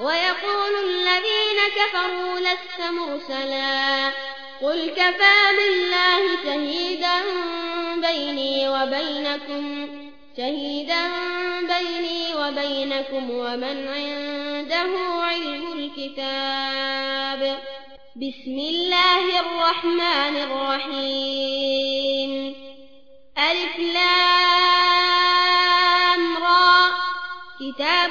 ويقول الذين كفروا لست مرسلا. قل كفى بالله شهيدا بيني وبينكم شهيدا بيني وبينكم ومن عنده علم الكتاب. بسم الله الرحمن الرحيم. ألف لام را. كتاب